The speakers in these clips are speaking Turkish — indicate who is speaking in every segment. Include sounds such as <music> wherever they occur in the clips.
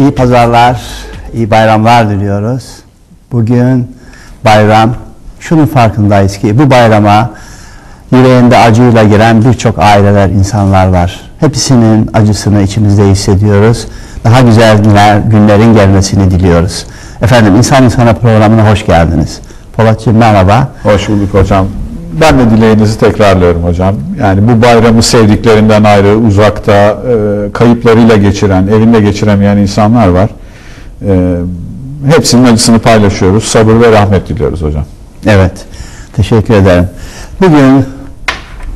Speaker 1: iyi pazarlar, iyi bayramlar diliyoruz. Bugün bayram, şunun farkındayız ki bu bayrama yüreğinde acıyla giren birçok aileler, insanlar var. Hepsinin acısını içimizde hissediyoruz. Daha güzel günler, günlerin gelmesini diliyoruz. Efendim İnsan İnsana programına hoş geldiniz. Polatcığım merhaba.
Speaker 2: Hoş bulduk hocam. Ben de dileğinizi tekrarlıyorum hocam. Yani bu bayramı sevdiklerinden ayrı, uzakta, e, kayıplarıyla geçiren, evinde geçiremeyen insanlar var. E, hepsinin acısını paylaşıyoruz. Sabır ve rahmet diliyoruz hocam.
Speaker 1: Evet, teşekkür ederim. Bugün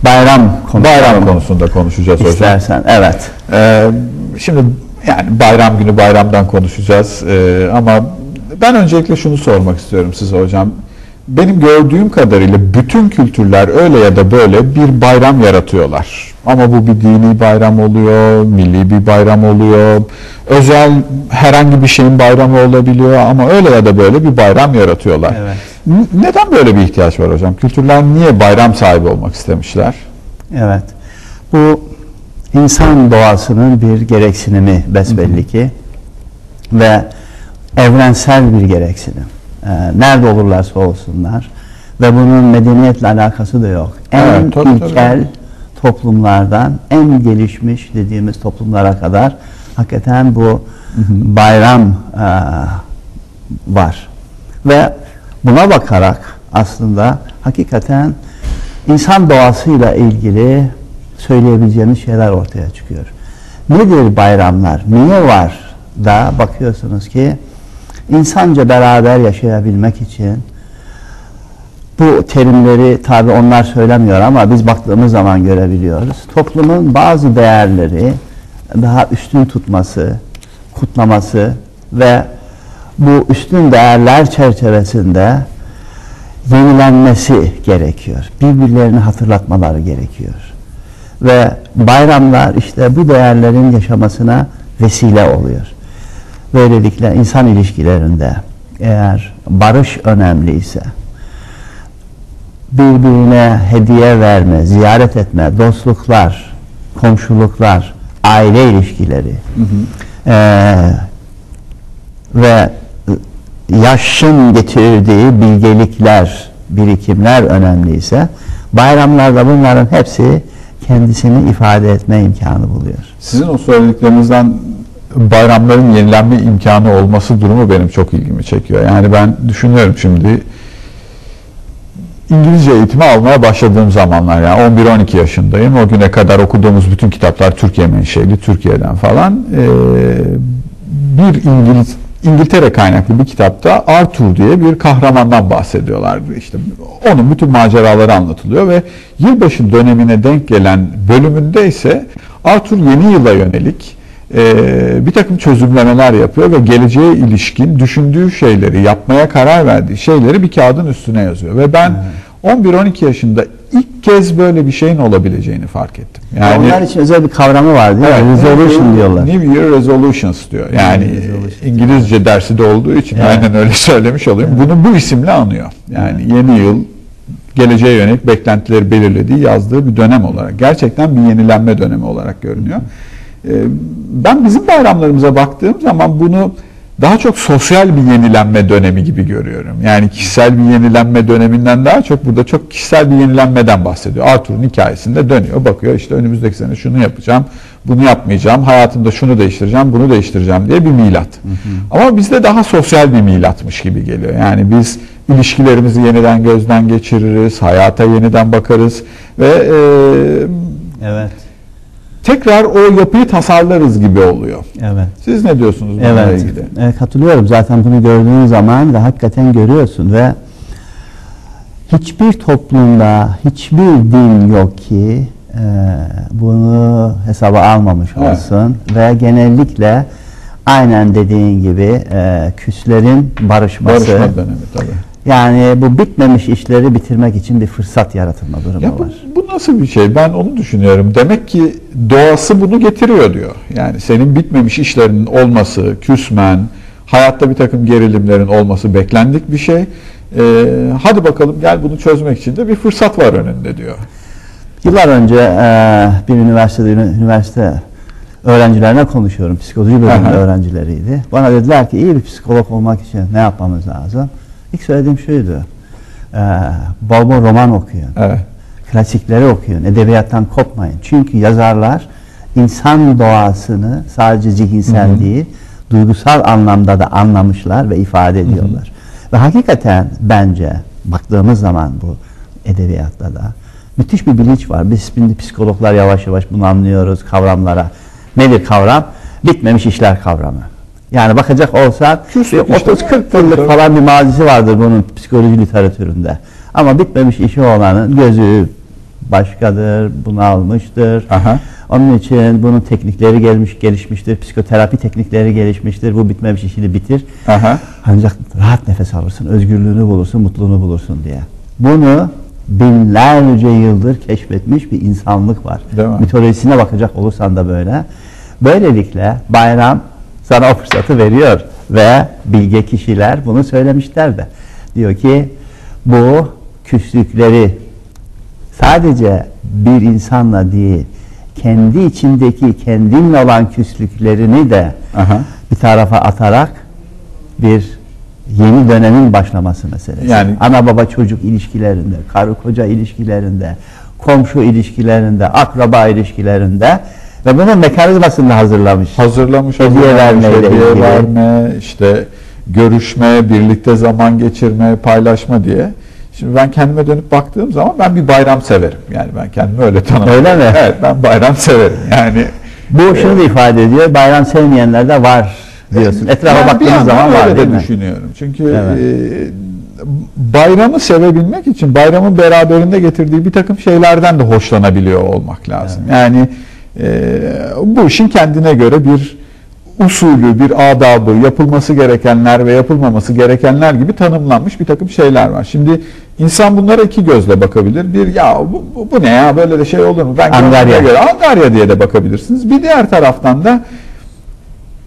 Speaker 1: bayram konuşalım.
Speaker 2: Bayram konusunda konuşacağız hocam.
Speaker 1: İstersen, evet.
Speaker 2: E, şimdi yani bayram günü bayramdan konuşacağız. E, ama ben öncelikle şunu sormak istiyorum size hocam. Benim gördüğüm kadarıyla bütün kültürler öyle ya da böyle bir bayram yaratıyorlar. Ama bu bir dini bayram oluyor, milli bir bayram oluyor, özel herhangi bir şeyin bayramı olabiliyor ama öyle ya da böyle bir bayram yaratıyorlar.
Speaker 1: Evet.
Speaker 2: Neden böyle bir ihtiyaç var hocam? Kültürler niye bayram sahibi olmak istemişler?
Speaker 1: Evet. Bu insan doğasının bir gereksinimi besbelli ki ve evrensel bir gereksinim. Ee, nerede olurlarsa olsunlar ve bunun medeniyetle alakası da yok. En
Speaker 2: Evet, tabii,
Speaker 1: ilkel
Speaker 2: tabii.
Speaker 1: toplumlardan en gelişmiş dediğimiz toplumlara kadar hakikaten bu bayram e, var. Ve buna bakarak aslında hakikaten insan doğasıyla ilgili söyleyebileceğimiz şeyler ortaya çıkıyor. Nedir bayramlar? Niye var da bakıyorsunuz ki insanca beraber yaşayabilmek için bu terimleri tabi onlar söylemiyor ama biz baktığımız zaman görebiliyoruz. Toplumun bazı değerleri daha üstün tutması, kutlaması ve bu üstün değerler çerçevesinde yenilenmesi gerekiyor. Birbirlerini hatırlatmaları gerekiyor. Ve bayramlar işte bu değerlerin yaşamasına vesile oluyor. Böylelikle insan ilişkilerinde eğer barış önemliyse, birbirine hediye verme, ziyaret etme, dostluklar, komşuluklar, aile ilişkileri eee, ve yaşın getirdiği bilgelikler, birikimler önemliyse bayramlarda bunların hepsi kendisini ifade etme imkanı buluyor.
Speaker 2: Sizin o söylediklerinizden bayramların yenilenme imkanı olması durumu benim çok ilgimi çekiyor. Yani ben düşünüyorum şimdi İngilizce eğitimi almaya başladığım zamanlar yani 11-12 yaşındayım. O güne kadar okuduğumuz bütün kitaplar Türkiye menşeli, Türkiye'den falan. Ee, bir İngiliz İngiltere kaynaklı bir kitapta Arthur diye bir kahramandan bahsediyorlar. İşte onun bütün maceraları anlatılıyor ve yılbaşı dönemine denk gelen bölümünde ise Arthur yeni yıla yönelik e, bir takım çözümlemeler yapıyor ve geleceğe ilişkin düşündüğü şeyleri, yapmaya karar verdiği şeyleri bir kağıdın üstüne yazıyor. Ve ben 11-12 yaşında ilk kez böyle bir şeyin olabileceğini fark ettim.
Speaker 1: Yani, Onlar için özel bir kavramı var değil mi?
Speaker 2: Evet,
Speaker 1: Resolution
Speaker 2: New-
Speaker 1: diyorlar.
Speaker 2: New Year Resolutions diyor. Yani
Speaker 1: Resolution.
Speaker 2: İngilizce dersi de olduğu için
Speaker 1: Evet.
Speaker 2: aynen öyle söylemiş olayım. Bunu bu isimle anıyor. Yani yeni yıl geleceğe yönelik beklentileri belirlediği, yazdığı bir dönem olarak. Gerçekten bir yenilenme dönemi olarak görünüyor. Ee, Ben bizim bayramlarımıza baktığım zaman bunu daha çok sosyal bir yenilenme dönemi gibi görüyorum. Yani kişisel bir yenilenme döneminden daha çok burada çok kişisel bir yenilenmeden bahsediyor. Arthur'un hikayesinde dönüyor, bakıyor işte önümüzdeki sene şunu yapacağım, bunu yapmayacağım, hayatımda şunu değiştireceğim, bunu değiştireceğim diye bir milat. Ama bizde daha sosyal bir milatmış gibi geliyor. Yani biz ilişkilerimizi yeniden gözden geçiririz, hayata yeniden bakarız ve e,
Speaker 1: Evet.
Speaker 2: Tekrar o yapıyı tasarlarız gibi oluyor.
Speaker 1: Evet.
Speaker 2: Siz ne diyorsunuz bununla
Speaker 1: Evet,
Speaker 2: ilgili?
Speaker 1: e, katılıyorum. Zaten bunu gördüğün zaman da hakikaten görüyorsun ve hiçbir toplumda hiçbir din yok ki e, bunu hesaba almamış
Speaker 2: Evet.
Speaker 1: olsun ve genellikle aynen dediğin gibi e, küslerin barışması.
Speaker 2: Barışma dönemi tabii.
Speaker 1: Yani bu bitmemiş işleri bitirmek için bir fırsat yaratılma durumu
Speaker 2: Ya
Speaker 1: var.
Speaker 2: bu nasıl bir şey? Ben onu düşünüyorum. Demek ki doğası bunu getiriyor diyor. Yani senin bitmemiş işlerinin olması, küsmen, hayatta bir takım gerilimlerin olması beklendik bir şey. Ee, hadi bakalım gel bunu çözmek için de bir fırsat var önünde diyor.
Speaker 1: Yıllar önce e, bir üniversitede üniversite öğrencilerine konuşuyorum. Psikoloji bölümü öğrencileriydi. Bana dediler ki iyi bir psikolog olmak için ne yapmamız lazım? İlk söylediğim şuydu. Bol bol roman okuyun.
Speaker 2: Evet.
Speaker 1: Klasikleri okuyun. Edebiyattan kopmayın. Çünkü yazarlar insan doğasını sadece zihinsel
Speaker 2: Hı hı.
Speaker 1: değil, duygusal anlamda da anlamışlar ve ifade ediyorlar. Ve hakikaten bence baktığımız zaman bu edebiyatta da müthiş bir bilinç var. Biz şimdi psikologlar yavaş yavaş bunu anlıyoruz kavramlara. Nedir kavram? Bitmemiş işler kavramı. Yani bakacak olsak
Speaker 2: Küslük işte.
Speaker 1: 30-40 yıllık falan bir mazisi vardır bunun psikoloji literatüründe. Ama bitmemiş işi olanın gözü başkadır, bunalmıştır.
Speaker 2: Aha.
Speaker 1: Onun için bunun teknikleri gelmiş, gelişmiştir. Psikoterapi teknikleri gelişmiştir. Bu bitmemiş işini bitir.
Speaker 2: Aha.
Speaker 1: Ancak rahat nefes alırsın, özgürlüğünü bulursun, mutluluğunu bulursun diye. Bunu binlerce yıldır keşfetmiş bir insanlık var. Mitolojisine bakacak olursan da böyle. Böylelikle bayram sana o fırsatı veriyor ve bilge kişiler bunu söylemişler de. Diyor ki bu küslükleri sadece bir insanla değil, kendi içindeki kendinle olan küslüklerini de
Speaker 2: Aha.
Speaker 1: bir tarafa atarak bir yeni dönemin başlaması meselesi.
Speaker 2: Yani-
Speaker 1: ana baba çocuk ilişkilerinde, karı koca ilişkilerinde, komşu ilişkilerinde, akraba ilişkilerinde ve bunun mekanizmasını hazırlamış.
Speaker 2: hazırlamış
Speaker 1: Hediye vermeyle
Speaker 2: hediye verme, işte görüşme, birlikte zaman geçirme, paylaşma diye. Şimdi ben kendime dönüp baktığım zaman ben bir bayram severim. Yani ben kendimi öyle tanımlıyorum.
Speaker 1: Öyle mi?
Speaker 2: Evet ben bayram severim. Yani
Speaker 1: Bu şunu da ifade ediyor. Bayram sevmeyenler de var diyorsun. Etrafa
Speaker 2: Yani yandan
Speaker 1: zaman var
Speaker 2: öyle
Speaker 1: değil
Speaker 2: de
Speaker 1: mi?
Speaker 2: düşünüyorum. Çünkü
Speaker 1: Evet.
Speaker 2: e, bayramı sevebilmek için bayramın beraberinde getirdiği bir takım şeylerden de hoşlanabiliyor olmak lazım. Yani e, bu işin kendine göre bir usulü, bir adabı, yapılması gerekenler ve yapılmaması gerekenler gibi tanımlanmış bir takım şeyler var. Şimdi insan bunlara iki gözle bakabilir. Bir ya bu, bu, ne ya böyle de şey olur mu? Ben
Speaker 1: Angarya.
Speaker 2: göre Angarya diye de bakabilirsiniz. Bir diğer taraftan da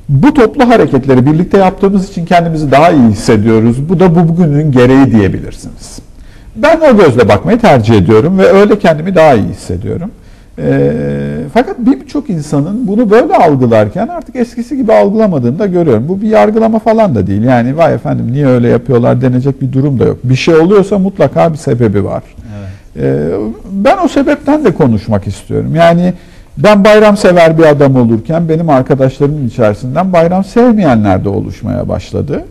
Speaker 2: bu toplu hareketleri birlikte yaptığımız için kendimizi daha iyi hissediyoruz. Bu da bu bugünün gereği diyebilirsiniz. Ben o gözle bakmayı tercih ediyorum ve öyle kendimi daha iyi hissediyorum. Ee, fakat birçok insanın bunu böyle algılarken artık eskisi gibi algılamadığını da görüyorum. Bu bir yargılama falan da değil. Yani vay efendim niye öyle yapıyorlar denecek bir durum da yok. Bir şey oluyorsa mutlaka bir sebebi var. Ee, ben o sebepten de konuşmak istiyorum. Yani ben bayramsever bir adam olurken benim arkadaşlarımın içerisinden bayram sevmeyenler de oluşmaya başladı.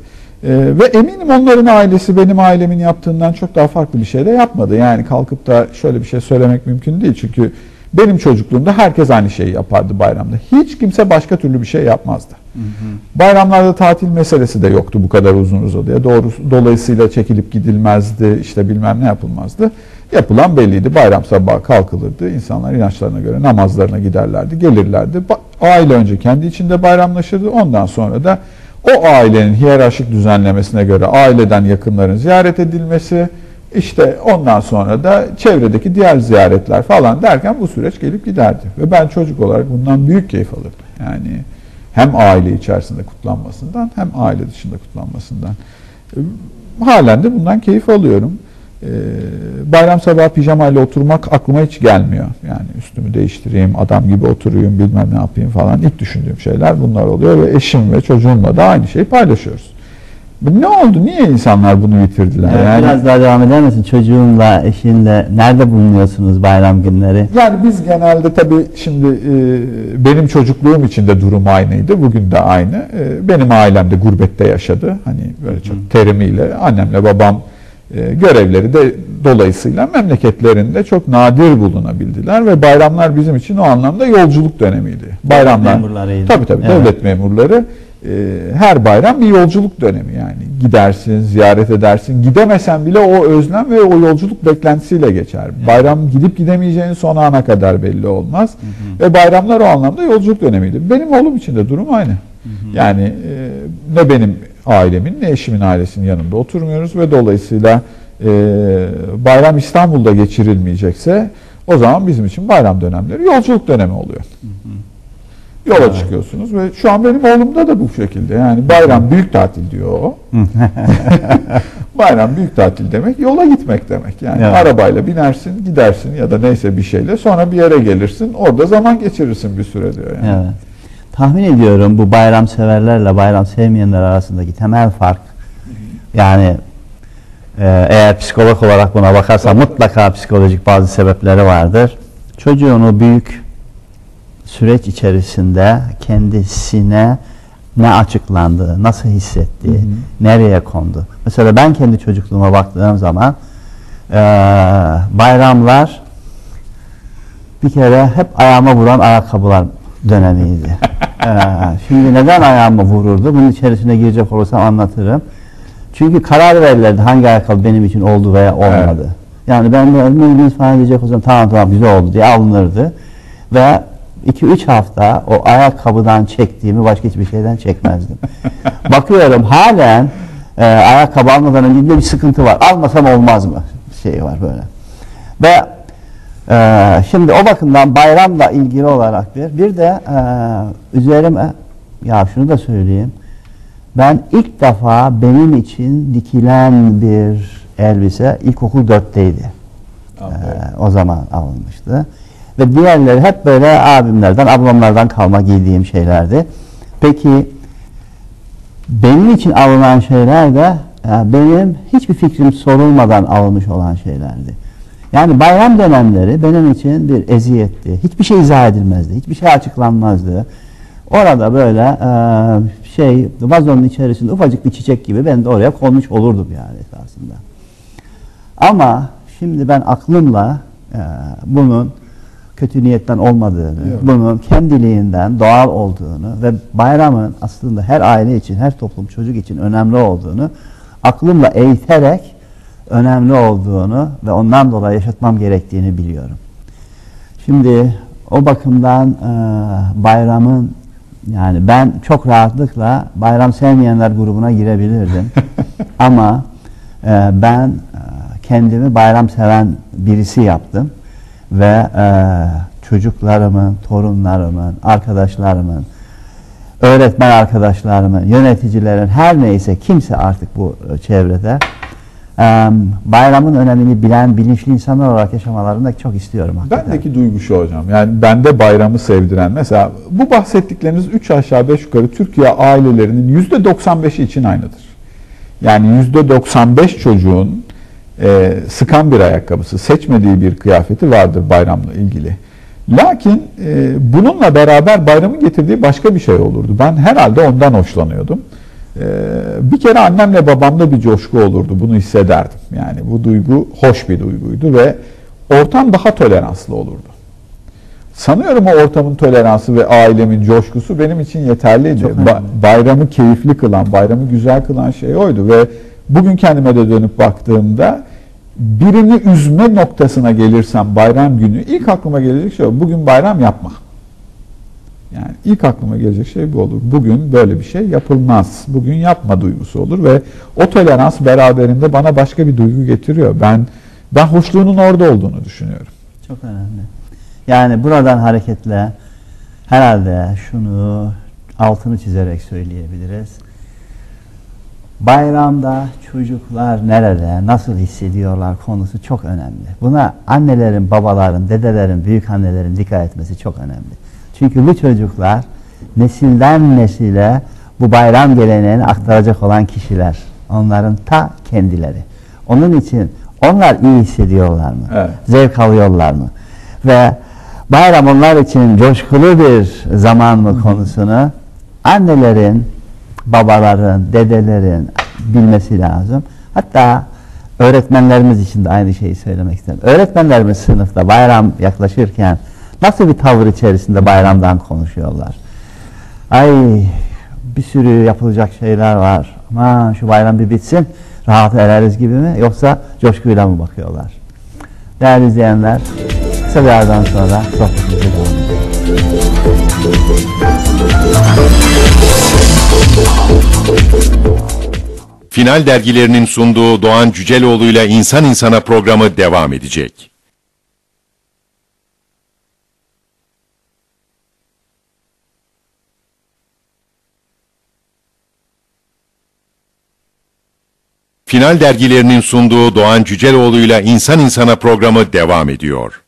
Speaker 2: Ee, ve eminim onların ailesi benim ailemin yaptığından çok daha farklı bir şey de yapmadı. Yani kalkıp da şöyle bir şey söylemek mümkün değil. Çünkü benim çocukluğumda herkes aynı şeyi yapardı bayramda. Hiç kimse başka türlü bir şey yapmazdı. Bayramlarda tatil meselesi de yoktu bu kadar uzun uzadıya. Doğrusu, dolayısıyla çekilip gidilmezdi, işte bilmem ne yapılmazdı. Yapılan belliydi. Bayram sabahı kalkılırdı. İnsanlar inançlarına göre namazlarına giderlerdi, gelirlerdi. Aile önce kendi içinde bayramlaşırdı. Ondan sonra da o ailenin hiyerarşik düzenlemesine göre aileden yakınların ziyaret edilmesi, işte ondan sonra da çevredeki diğer ziyaretler falan derken bu süreç gelip giderdi. Ve ben çocuk olarak bundan büyük keyif alırdım. Yani hem aile içerisinde kutlanmasından hem aile dışında kutlanmasından. E, Halen de bundan keyif alıyorum. E, Bayram sabahı pijamayla oturmak aklıma hiç gelmiyor. Yani üstümü değiştireyim, adam gibi oturayım, bilmem ne yapayım falan. İlk düşündüğüm şeyler bunlar oluyor ve eşim ve çocuğumla da aynı şeyi paylaşıyoruz. Ne oldu? Niye insanlar bunu yitirdiler?
Speaker 1: Evet,
Speaker 2: yani,
Speaker 1: Biraz daha devam eder misin? Çocuğunla, eşinle nerede bulunuyorsunuz bayram günleri?
Speaker 2: Yani biz genelde tabii şimdi e, benim çocukluğum için de durum aynıydı. Bugün de aynı. E, benim ailem de gurbette yaşadı. Hani böyle çok terimiyle annemle babam e, görevleri de dolayısıyla memleketlerinde çok nadir bulunabildiler ve bayramlar bizim için o anlamda yolculuk dönemiydi. Bayramlar.
Speaker 1: memurlarıydı.
Speaker 2: Tabii tabii
Speaker 1: Evet.
Speaker 2: devlet memurları her bayram bir yolculuk dönemi yani. Gidersin, ziyaret edersin. Gidemesen bile o özlem ve o yolculuk beklentisiyle geçer. Bayram gidip gidemeyeceğin son ana kadar belli olmaz. Ve bayramlar o anlamda yolculuk dönemiydi. Benim oğlum için de durum aynı. Yani e, ne benim ailemin ne eşimin ailesinin yanında oturmuyoruz ve dolayısıyla e, bayram İstanbul'da geçirilmeyecekse o zaman bizim için bayram dönemleri yolculuk dönemi oluyor. Yola çıkıyorsunuz ve şu an benim oğlumda da bu şekilde. Yani bayram büyük tatil diyor o. <laughs> bayram büyük tatil demek yola gitmek demek. Yani
Speaker 1: Evet.
Speaker 2: arabayla binersin, gidersin ya da neyse bir şeyle sonra bir yere gelirsin. Orada zaman geçirirsin bir süre diyor yani.
Speaker 1: Evet. tahmin ediyorum bu bayram severlerle bayram sevmeyenler arasındaki temel fark yani e, eğer psikolog olarak buna bakarsan mutlaka psikolojik bazı sebepleri vardır. Çocuğun o büyük süreç içerisinde kendisine ne açıklandı, nasıl hissetti,
Speaker 2: Hı hı.
Speaker 1: nereye kondu. Mesela ben kendi çocukluğuma baktığım zaman e, bayramlar bir kere hep ayağıma vuran ayakkabılar dönemiydi. E, şimdi neden ayağıma vururdu? Bunun içerisine girecek olursam anlatırım. Çünkü karar verirlerdi hangi ayakkabı benim için oldu veya olmadı.
Speaker 2: Evet.
Speaker 1: Yani ben de mümin falan diyecek olsam tamam tamam güzel oldu diye alınırdı. Ve 2-3 hafta o ayakkabıdan çektiğimi başka hiçbir şeyden çekmezdim. <laughs> Bakıyorum halen e, ayakkabı almadan önce bir sıkıntı var. Almasam olmaz mı? Şey var böyle. Ve e, şimdi o bakımdan bayramla ilgili olarak bir bir de e, üzerime ya şunu da söyleyeyim. Ben ilk defa benim için dikilen bir elbise ilkokul 4'teydi.
Speaker 2: Anlıyorum.
Speaker 1: Ee, o zaman alınmıştı. Ve diğerleri hep böyle abimlerden, ablamlardan kalma giydiğim şeylerdi. Peki benim için alınan şeyler de e, benim hiçbir fikrim sorulmadan alınmış olan şeylerdi. Yani bayram dönemleri benim için bir eziyetti. Hiçbir şey izah edilmezdi. Hiçbir şey açıklanmazdı. Orada böyle e, şey vazonun içerisinde ufacık bir çiçek gibi ben de oraya konmuş olurdum yani esasında. Ama şimdi ben aklımla e, bunun kötü niyetten olmadığını,
Speaker 2: Yok.
Speaker 1: bunun kendiliğinden doğal olduğunu ve bayramın aslında her aile için, her toplum çocuk için önemli olduğunu aklımla eğiterek önemli olduğunu ve ondan dolayı yaşatmam gerektiğini biliyorum. Şimdi o bakımdan e, bayramın yani ben çok rahatlıkla bayram sevmeyenler grubuna girebilirdim. <laughs> Ama e, ben e, kendimi bayram seven birisi yaptım ve e, çocuklarımın, torunlarımın, arkadaşlarımın, öğretmen arkadaşlarımın, yöneticilerin her neyse kimse artık bu e, çevrede e, bayramın önemini bilen, bilinçli insanlar olarak yaşamalarını da çok istiyorum. hakikaten.
Speaker 2: Bendeki duygu şu hocam. Yani bende bayramı sevdiren mesela bu bahsettikleriniz 3 aşağı 5 yukarı Türkiye ailelerinin %95'i için aynıdır. Yani %95 çocuğun e, sıkan bir ayakkabısı, seçmediği bir kıyafeti vardır bayramla ilgili. Lakin e, bununla beraber bayramın getirdiği başka bir şey olurdu. Ben herhalde ondan hoşlanıyordum. E, bir kere annemle babamda bir coşku olurdu. Bunu hissederdim. Yani bu duygu hoş bir duyguydu ve ortam daha toleranslı olurdu. Sanıyorum o ortamın toleransı ve ailemin coşkusu benim için yeterliydi. Ba- bayramı keyifli kılan, bayramı güzel kılan şey oydu ve bugün kendime de dönüp baktığımda birini üzme noktasına gelirsem bayram günü ilk aklıma gelecek şey o. Bugün bayram yapma. Yani ilk aklıma gelecek şey bu olur. Bugün böyle bir şey yapılmaz. Bugün yapma duygusu olur ve o tolerans beraberinde bana başka bir duygu getiriyor. Ben ben hoşluğunun orada olduğunu düşünüyorum.
Speaker 1: Çok önemli. Yani buradan hareketle herhalde şunu altını çizerek söyleyebiliriz. Bayramda çocuklar nerede, nasıl hissediyorlar konusu çok önemli. Buna annelerin, babaların, dedelerin, büyük annelerin dikkat etmesi çok önemli. Çünkü bu çocuklar nesilden nesile bu bayram geleneğini aktaracak olan kişiler. Onların ta kendileri. Onun için onlar iyi hissediyorlar mı?
Speaker 2: Evet.
Speaker 1: Zevk alıyorlar mı? Ve bayram onlar için coşkulu bir zaman mı konusunu annelerin, babaların, dedelerin bilmesi lazım. Hatta öğretmenlerimiz için de aynı şeyi söylemek isterim. Öğretmenlerimiz sınıfta bayram yaklaşırken nasıl bir tavır içerisinde bayramdan konuşuyorlar? Ay bir sürü yapılacak şeyler var. Aman şu bayram bir bitsin, rahat ereriz gibi mi? Yoksa coşkuyla mı bakıyorlar? Değerli izleyenler, kısa bir aradan sonra sohbetimize devam edelim.
Speaker 3: Final dergilerinin sunduğu Doğan Cüceloğlu ile İnsan İnsana programı devam edecek. Final dergilerinin sunduğu Doğan Cüceloğlu ile İnsan İnsana programı devam ediyor.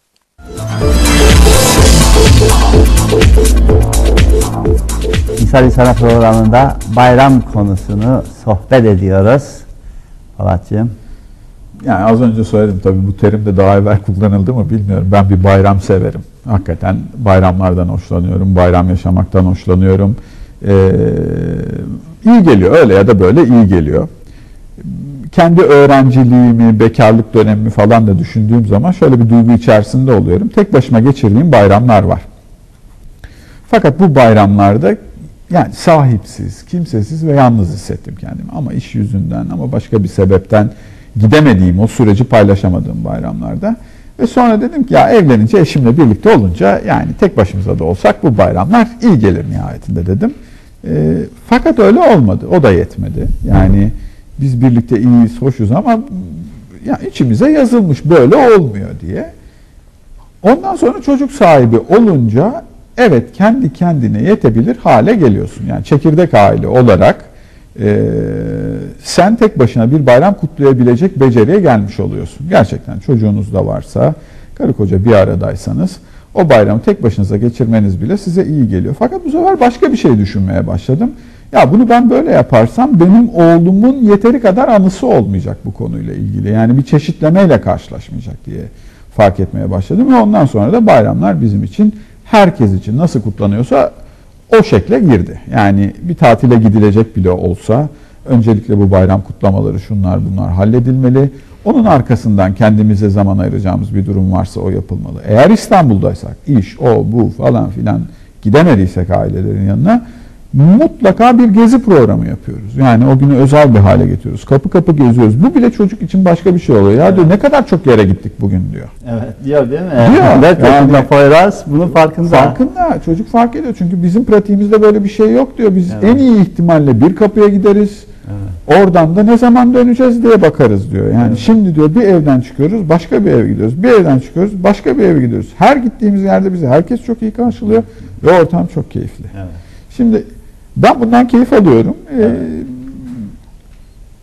Speaker 1: İnsan İnsana programında bayram konusunu sohbet ediyoruz. Polatcığım.
Speaker 2: Yani az önce söyledim tabii bu terim de daha evvel kullanıldı mı bilmiyorum. Ben bir bayram severim. Hakikaten bayramlardan hoşlanıyorum. Bayram yaşamaktan hoşlanıyorum. Ee, iyi geliyor öyle ya da böyle iyi geliyor. Kendi öğrenciliğimi, bekarlık dönemimi falan da düşündüğüm zaman şöyle bir duygu içerisinde oluyorum. Tek başıma geçirdiğim bayramlar var. Fakat bu bayramlarda yani sahipsiz, kimsesiz ve yalnız hissettim kendimi. Ama iş yüzünden ama başka bir sebepten gidemediğim, o süreci paylaşamadığım bayramlarda. Ve sonra dedim ki ya evlenince eşimle birlikte olunca yani tek başımıza da olsak bu bayramlar iyi gelir nihayetinde dedim. E, fakat öyle olmadı. O da yetmedi. Yani biz birlikte iyiyiz, hoşuz ama ya içimize yazılmış böyle olmuyor diye. Ondan sonra çocuk sahibi olunca evet kendi kendine yetebilir hale geliyorsun. Yani çekirdek aile olarak e, sen tek başına bir bayram kutlayabilecek beceriye gelmiş oluyorsun. Gerçekten çocuğunuz da varsa, karı koca bir aradaysanız o bayramı tek başınıza geçirmeniz bile size iyi geliyor. Fakat bu sefer başka bir şey düşünmeye başladım. Ya bunu ben böyle yaparsam benim oğlumun yeteri kadar anısı olmayacak bu konuyla ilgili. Yani bir çeşitlemeyle karşılaşmayacak diye fark etmeye başladım ve ondan sonra da bayramlar bizim için herkes için nasıl kutlanıyorsa o şekle girdi. Yani bir tatile gidilecek bile olsa öncelikle bu bayram kutlamaları şunlar bunlar halledilmeli. Onun arkasından kendimize zaman ayıracağımız bir durum varsa o yapılmalı. Eğer İstanbul'daysak iş, o, bu falan filan gidemediysek ailelerin yanına mutlaka bir gezi programı yapıyoruz. Yani o günü özel bir hale getiriyoruz. Kapı kapı geziyoruz. Bu bile çocuk için başka bir şey oluyor. Ya diyor ne kadar çok yere gittik bugün diyor.
Speaker 1: Evet diyor değil mi?
Speaker 2: Diyor. <laughs>
Speaker 1: Dert
Speaker 2: Yani-
Speaker 1: Poyraz bunun farkında.
Speaker 2: Farkında. Çocuk fark ediyor. Çünkü bizim pratiğimizde böyle bir şey yok diyor. Biz
Speaker 1: Evet.
Speaker 2: en iyi ihtimalle bir kapıya gideriz. Oradan da ne zaman döneceğiz diye bakarız diyor. Yani
Speaker 1: Evet.
Speaker 2: şimdi diyor bir evden çıkıyoruz, başka bir eve gidiyoruz. Bir evden çıkıyoruz, başka bir eve gidiyoruz. Her gittiğimiz yerde bizi herkes çok iyi karşılıyor ve ortam çok keyifli.
Speaker 1: Evet.
Speaker 2: Şimdi ben bundan keyif alıyorum. Ee,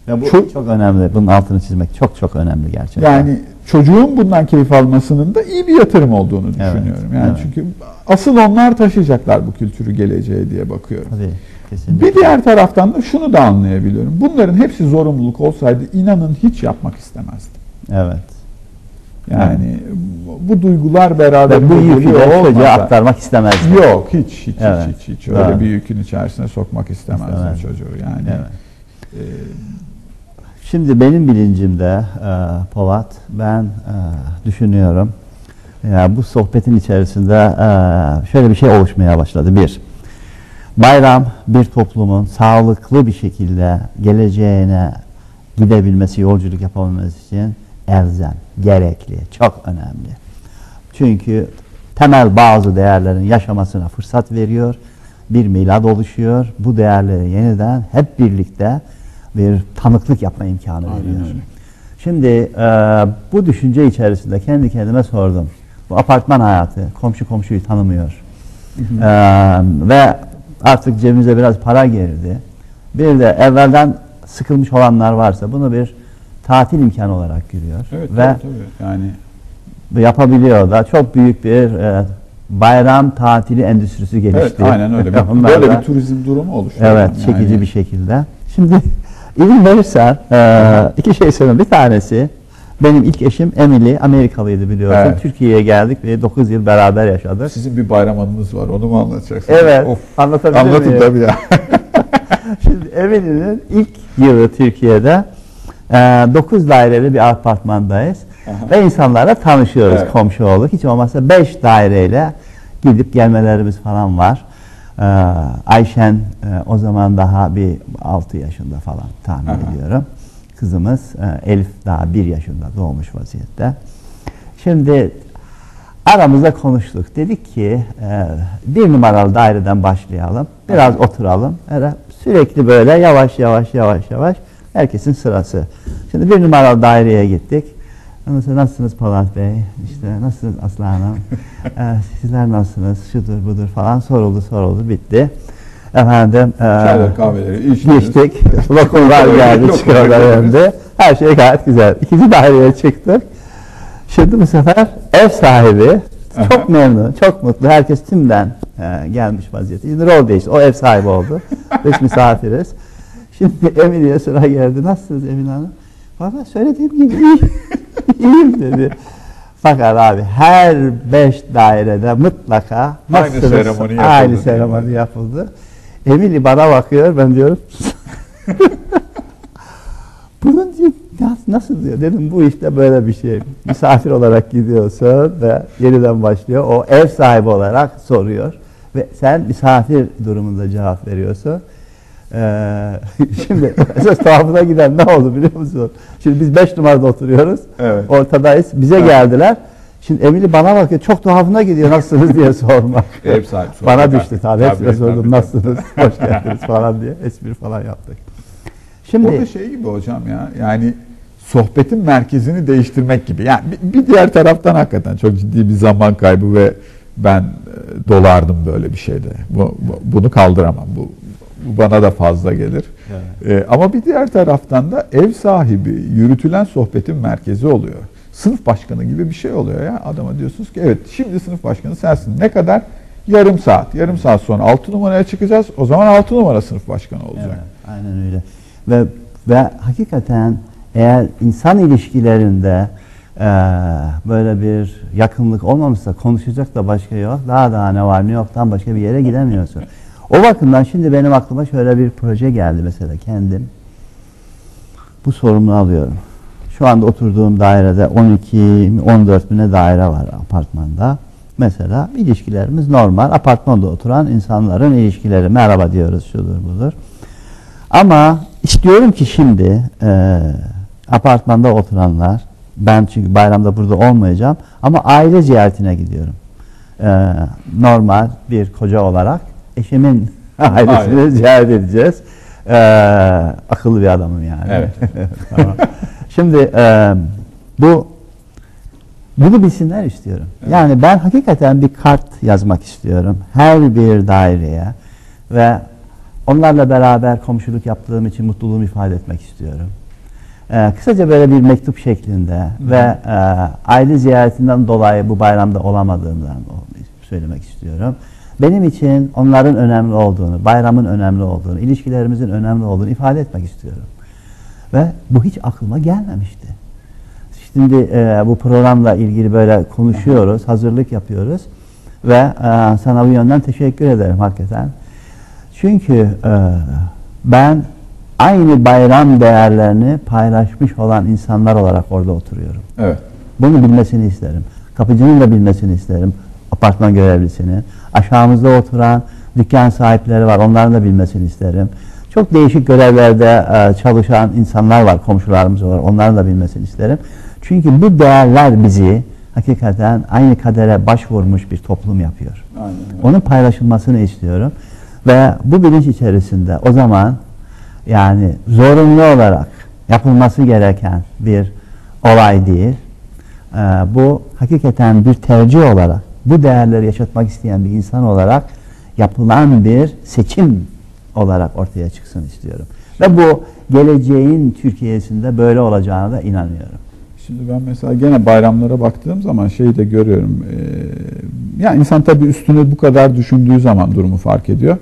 Speaker 1: Ya bu
Speaker 2: Çok-
Speaker 1: çok, önemli. Bunun altını çizmek çok çok önemli gerçekten.
Speaker 2: Yani çocuğun bundan keyif almasının da iyi bir yatırım olduğunu
Speaker 1: Evet,
Speaker 2: düşünüyorum. Yani
Speaker 1: evet.
Speaker 2: çünkü asıl onlar taşıyacaklar bu kültürü geleceğe diye bakıyorum.
Speaker 1: Tabii, kesinlikle.
Speaker 2: Bir diğer taraftan da şunu da anlayabiliyorum. Bunların hepsi zorunluluk olsaydı inanın hiç yapmak istemezdim.
Speaker 1: Evet.
Speaker 2: Yani bu duygular beraber
Speaker 1: Ve bu yükü de aktarmak istemezdim.
Speaker 2: Yok hiç hiç
Speaker 1: Evet.
Speaker 2: hiç hiç, hiç. öyle bir yükün içerisine sokmak istemezdim
Speaker 1: İstemezdim.
Speaker 2: çocuğu. Yani
Speaker 1: Evet.
Speaker 2: e,
Speaker 1: Şimdi benim bilincimde e, Polat, ben e, düşünüyorum. Ya bu sohbetin içerisinde e, şöyle bir şey oluşmaya başladı. Bir, bayram bir toplumun sağlıklı bir şekilde geleceğine gidebilmesi, yolculuk yapabilmesi için elzem, gerekli, çok önemli. Çünkü temel bazı değerlerin yaşamasına fırsat veriyor. Bir milad oluşuyor. Bu değerleri yeniden hep birlikte bir tanıklık yapma imkanı
Speaker 2: Aynen
Speaker 1: veriyor.
Speaker 2: öyle.
Speaker 1: Şimdi e, bu düşünce içerisinde kendi kendime sordum. Bu apartman hayatı komşu komşuyu tanımıyor. E, ve artık cebimize biraz para girdi. Bir de evvelden sıkılmış olanlar varsa bunu bir tatil imkanı olarak görüyor.
Speaker 2: evet
Speaker 1: ve
Speaker 2: tabii, tabii. yani
Speaker 1: yapabiliyor da çok büyük bir e, bayram tatili endüstrisi gelişti.
Speaker 2: evet aynen öyle. <laughs> Bir, böyle
Speaker 1: da-
Speaker 2: bir turizm durumu oluşuyor.
Speaker 1: Evet,
Speaker 2: Yani
Speaker 1: çekici bir şekilde. Şimdi <laughs> izin verirsen e, iki şey söyleyeyim. Bir tanesi benim ilk eşim Emily Amerikalıydı biliyorsun.
Speaker 2: Evet.
Speaker 1: Türkiye'ye geldik ve 9 yıl beraber yaşadık.
Speaker 2: Sizin bir bayram anınız var. Onu mu anlatacaksınız?
Speaker 1: Evet.
Speaker 2: Of.
Speaker 1: Anlatabilir
Speaker 2: Anlatın
Speaker 1: miyim?
Speaker 2: tabii ya. <laughs>
Speaker 1: Şimdi Emily'nin ilk yılı Türkiye'de 9 daireli bir apartmandayız. Ve insanlarla tanışıyoruz
Speaker 2: Evet.
Speaker 1: komşu olduk. Hiç olmazsa 5 daireyle gidip gelmelerimiz falan var. Ee, Ayşen e, o zaman daha bir 6 yaşında falan tahmin
Speaker 2: Aha.
Speaker 1: ediyorum. Kızımız e, Elif daha 1 yaşında doğmuş vaziyette. Şimdi aramızda konuştuk. Dedik ki e, bir numaralı daireden başlayalım. Biraz oturalım. Sürekli böyle yavaş yavaş yavaş yavaş herkesin sırası. Şimdi bir numaralı daireye gittik. Ondan sonra nasılsınız Polat Bey? İşte nasılsınız Aslı Hanım? <laughs> E, sizler nasılsınız? Şudur budur falan soruldu soruldu bitti. Efendim e,
Speaker 2: Çaylar kahveleri içtiniz.
Speaker 1: geçtik. <laughs> Lokumlar geldi çıkıyorlar önde. Her şey gayet güzel. İkinci daireye çıktık. Şimdi bu sefer ev sahibi Çok memnun, çok mutlu. Herkes timden e, gelmiş vaziyette. Şimdi rol değişti. O ev sahibi oldu. <laughs> Biz misafiriz. Şimdi <laughs> Emine'ye sıra geldi. Nasılsınız Emine Hanım? Valla söylediğim gibi iyi. <laughs> iyiyim dedi. Fakat abi her beş dairede mutlaka
Speaker 2: Aynı
Speaker 1: nasılsınız?
Speaker 2: seremoni yapıldı
Speaker 1: Aynı seremoni yapıldı. Emily bana bakıyor. Ben diyorum <laughs> bunun diyor, nasıl diyor. Dedim bu işte böyle bir şey. Misafir olarak gidiyorsun ve yeniden başlıyor. O ev sahibi olarak soruyor. Ve sen misafir durumunda cevap veriyorsun. Ee, <laughs> şimdi esas tuhafına giden ne oldu biliyor musun? Şimdi biz 5 numarada oturuyoruz.
Speaker 2: Evet.
Speaker 1: Ortadayız. Bize
Speaker 2: Evet.
Speaker 1: geldiler. Şimdi Emily bana bakıyor. Çok tuhafına gidiyor. Nasılsınız diye sormak. <laughs>
Speaker 2: Ev sahibi sordu.
Speaker 1: Bana düştü tabii.
Speaker 2: tabii,
Speaker 1: Hepsine sordum.
Speaker 2: tabii,
Speaker 1: Nasılsınız? <laughs> Hoş geldiniz falan diye. Espri falan yaptık. Şimdi
Speaker 2: O da şey gibi hocam ya yani sohbetin merkezini değiştirmek gibi. Yani bir, bir diğer taraftan hakikaten çok ciddi bir zaman kaybı ve ben e, dolardım böyle bir şeyde. Bu, bu- bunu kaldıramam. Bu, bu bana da fazla gelir. E, ama bir diğer taraftan da ev sahibi yürütülen sohbetin merkezi oluyor. Sınıf başkanı gibi bir şey oluyor ya. Adama diyorsunuz ki evet şimdi sınıf başkanı sensin. Ne kadar? Yarım saat. Yarım saat sonra 6 numaraya çıkacağız. O zaman 6 numara sınıf başkanı olacak.
Speaker 1: Evet, aynen öyle. Ve ve hakikaten eğer insan ilişkilerinde eee, böyle bir yakınlık olmamışsa konuşacak da başka yok. Daha daha ne var ne yoktan başka bir yere gidemiyorsun. <laughs> O bakımdan şimdi benim aklıma şöyle bir proje geldi mesela kendim. Bu sorumluluğu alıyorum. Şu anda oturduğum dairede 12 14 bine daire var apartmanda. Mesela ilişkilerimiz normal. Apartmanda oturan insanların ilişkileri. Merhaba diyoruz şudur budur. Ama istiyorum ki şimdi e, apartmanda oturanlar, ben çünkü bayramda burada olmayacağım ama aile ziyaretine gidiyorum. E, normal bir koca olarak eşimin <laughs> ailesini
Speaker 2: Aile.
Speaker 1: ziyaret edeceğiz. E, akıllı bir adamım yani.
Speaker 2: Evet. <laughs>
Speaker 1: Tamam. Şimdi e, bu bunu bilsinler istiyorum.
Speaker 2: Evet.
Speaker 1: Yani ben hakikaten bir kart yazmak istiyorum her bir daireye ve onlarla beraber komşuluk yaptığım için mutluluğumu ifade etmek istiyorum. Ee, kısaca böyle bir mektup şeklinde ve e, aile ziyaretinden dolayı bu bayramda olamadığımdan söylemek istiyorum. Benim için onların önemli olduğunu, bayramın önemli olduğunu, ilişkilerimizin önemli olduğunu ifade etmek istiyorum. Ve bu hiç aklıma gelmemişti. Şimdi e, bu programla ilgili böyle konuşuyoruz, hazırlık yapıyoruz ve e, sana bu yönden teşekkür ederim hakikaten. Çünkü e, ben aynı bayram değerlerini paylaşmış olan insanlar olarak orada oturuyorum.
Speaker 2: Evet.
Speaker 1: Bunu bilmesini isterim. Kapıcının da bilmesini isterim. Apartman görevlisinin. Aşağımızda oturan dükkan sahipleri var. Onların da bilmesini isterim. Çok değişik görevlerde e, çalışan insanlar var. Komşularımız var. Onların da bilmesini isterim. Çünkü bu değerler bizi hakikaten aynı kadere başvurmuş bir toplum yapıyor.
Speaker 2: Aynen.
Speaker 1: Onun paylaşılmasını istiyorum. Ve bu bilinç içerisinde o zaman yani zorunlu olarak yapılması gereken bir olay değil. Ee, bu hakikaten bir tercih olarak bu değerleri yaşatmak isteyen bir insan olarak yapılan bir seçim olarak ortaya çıksın istiyorum. Ve bu geleceğin Türkiye'sinde böyle olacağına da inanıyorum.
Speaker 2: Şimdi ben mesela gene bayramlara baktığım zaman şeyi de görüyorum. Ee, yani insan tabii üstüne bu kadar düşündüğü zaman durumu fark ediyor.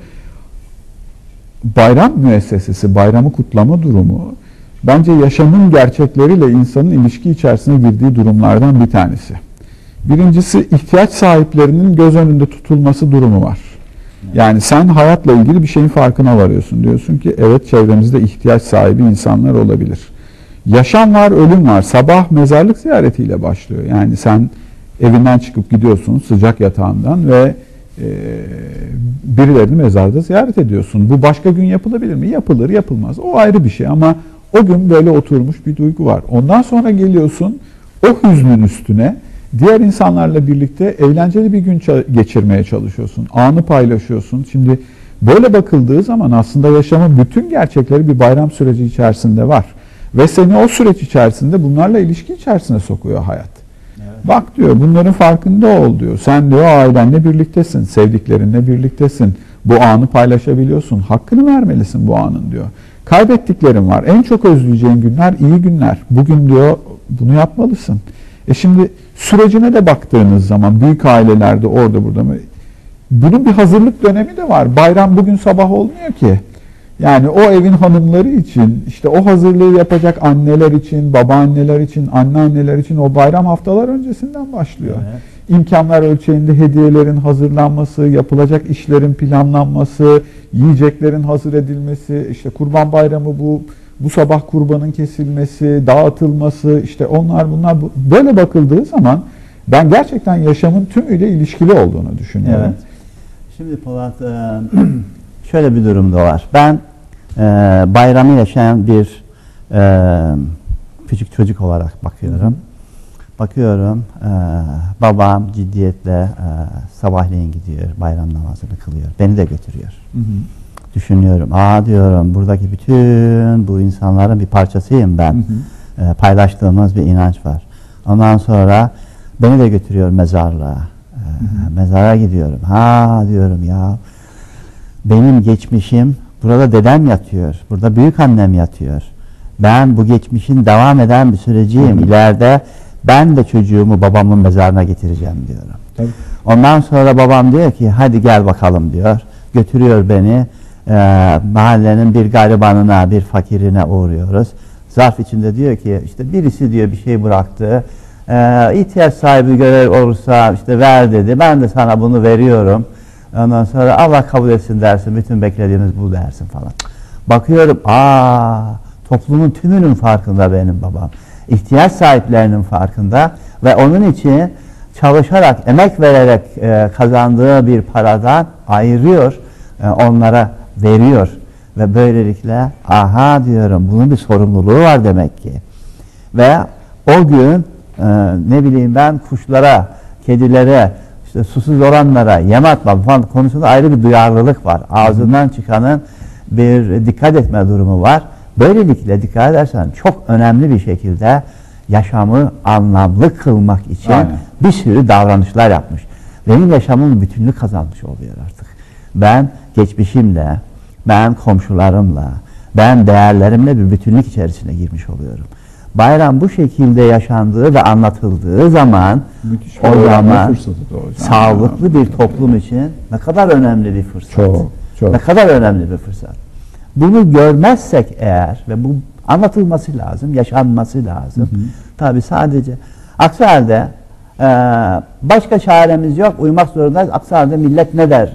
Speaker 2: Bayram müessesesi, bayramı kutlama durumu bence yaşamın gerçekleriyle insanın ilişki içerisine girdiği durumlardan bir tanesi. Birincisi ihtiyaç sahiplerinin göz önünde tutulması durumu var. Yani sen hayatla ilgili bir şeyin farkına varıyorsun. Diyorsun ki evet çevremizde ihtiyaç sahibi insanlar olabilir. Yaşam var, ölüm var. Sabah mezarlık ziyaretiyle başlıyor. Yani sen evinden çıkıp gidiyorsun sıcak yatağından ve e, birilerini mezarda ziyaret ediyorsun. Bu başka gün yapılabilir mi? Yapılır, yapılmaz. O ayrı bir şey ama o gün böyle oturmuş bir duygu var. Ondan sonra geliyorsun o hüznün üstüne diğer insanlarla birlikte eğlenceli bir gün geçirmeye çalışıyorsun. Anı paylaşıyorsun. Şimdi böyle bakıldığı zaman aslında yaşamın bütün gerçekleri bir bayram süreci içerisinde var. Ve seni o süreç içerisinde bunlarla ilişki içerisine sokuyor hayat. Bak diyor bunların farkında ol diyor. Sen diyor ailenle birliktesin, sevdiklerinle birliktesin. Bu anı paylaşabiliyorsun. Hakkını vermelisin bu anın diyor. Kaybettiklerin var. En çok özleyeceğin günler iyi günler. Bugün diyor bunu yapmalısın. E şimdi sürecine de baktığınız zaman büyük ailelerde orada burada mı? Bunun bir hazırlık dönemi de var. Bayram bugün sabah olmuyor ki. Yani o evin hanımları için, işte o hazırlığı yapacak anneler için, babaanneler için, anneanneler için o bayram haftalar öncesinden başlıyor.
Speaker 1: Evet.
Speaker 2: İmkanlar ölçeğinde hediyelerin hazırlanması, yapılacak işlerin planlanması, yiyeceklerin hazır edilmesi, işte kurban bayramı bu, bu sabah kurbanın kesilmesi, dağıtılması, işte onlar bunlar bu- böyle bakıldığı zaman ben gerçekten yaşamın tümüyle ilişkili olduğunu düşünüyorum.
Speaker 1: Evet. Şimdi Polat e, <clears throat> şöyle bir durum da var. Ben e, bayramı yaşayan bir e, küçük çocuk olarak bakıyorum. Bakıyorum e, babam ciddiyetle e, sabahleyin gidiyor bayram namazını kılıyor. Beni de götürüyor.
Speaker 2: Hı hı.
Speaker 1: Düşünüyorum. Aa diyorum buradaki bütün bu insanların bir parçasıyım ben.
Speaker 2: Hı
Speaker 1: E, paylaştığımız bir inanç var. Ondan sonra beni de götürüyor mezarlığa. E, Mezara gidiyorum. Ha diyorum ya benim geçmişim burada dedem yatıyor. Burada büyük annem yatıyor. Ben bu geçmişin devam eden bir süreciyim. İleride ben de çocuğumu babamın mezarına getireceğim diyorum.
Speaker 2: Tabii.
Speaker 1: Ondan sonra babam diyor ki hadi gel bakalım diyor. Götürüyor beni e, mahallenin bir garibanına, bir fakirine uğruyoruz. Zarf içinde diyor ki işte birisi diyor bir şey bıraktı. E, ihtiyaç sahibi görev olursa işte ver dedi. Ben de sana bunu veriyorum. Ondan sonra Allah kabul etsin dersin. Bütün beklediğimiz bu dersin falan. Bakıyorum aa toplumun tümünün farkında benim babam. İhtiyaç sahiplerinin farkında ve onun için çalışarak, emek vererek e, kazandığı bir paradan ayırıyor, e, onlara veriyor. Ve böylelikle aha diyorum bunun bir sorumluluğu var demek ki. Ve o gün e, ne bileyim ben kuşlara, kedilere, işte susuz olanlara yem atma falan konusunda ayrı bir duyarlılık var. Ağzından çıkanın bir dikkat etme durumu var. Böylelikle dikkat edersen çok önemli bir şekilde yaşamı anlamlı kılmak için
Speaker 2: Aynen.
Speaker 1: bir sürü davranışlar yapmış. Benim yaşamım bütünlük kazanmış oluyor artık. Ben geçmişimle, ben komşularımla, ben değerlerimle bir bütünlük içerisine girmiş oluyorum. Bayram bu şekilde yaşandığı ve anlatıldığı zaman
Speaker 2: Müthiş
Speaker 1: o zaman sağlıklı bir toplum için ne kadar önemli bir fırsat.
Speaker 2: Çok, çok.
Speaker 1: Ne kadar önemli bir fırsat. Bunu görmezsek eğer ve bu anlatılması lazım, yaşanması lazım. Tabi sadece aksi halde e, başka çaremiz yok, uymak zorundayız. Aksi halde millet ne der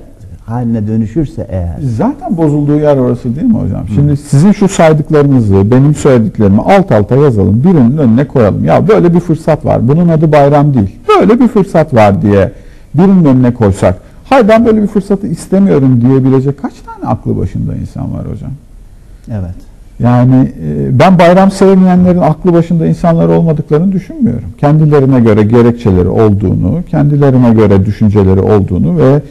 Speaker 1: haline dönüşürse eğer.
Speaker 2: Zaten bozulduğu yer orası değil mi hocam? Şimdi sizin şu saydıklarınızı, benim söylediklerimi alt alta yazalım, birinin önüne koyalım. Ya böyle bir fırsat var, bunun adı bayram değil. Böyle bir fırsat var diye birinin önüne koysak, hayır ben böyle bir fırsatı istemiyorum diyebilecek kaç tane aklı başında insan var hocam?
Speaker 1: Evet.
Speaker 2: Yani e, ben bayram sevmeyenlerin aklı başında insanlar olmadıklarını düşünmüyorum. Kendilerine göre gerekçeleri olduğunu, kendilerine göre düşünceleri olduğunu ve